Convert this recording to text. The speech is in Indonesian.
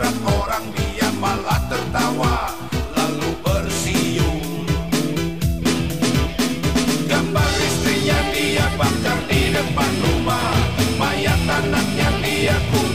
menabrak orang dia malah tertawa lalu bersiul. gambar istrinya dia bakar di depan rumah mayat anaknya dia kubur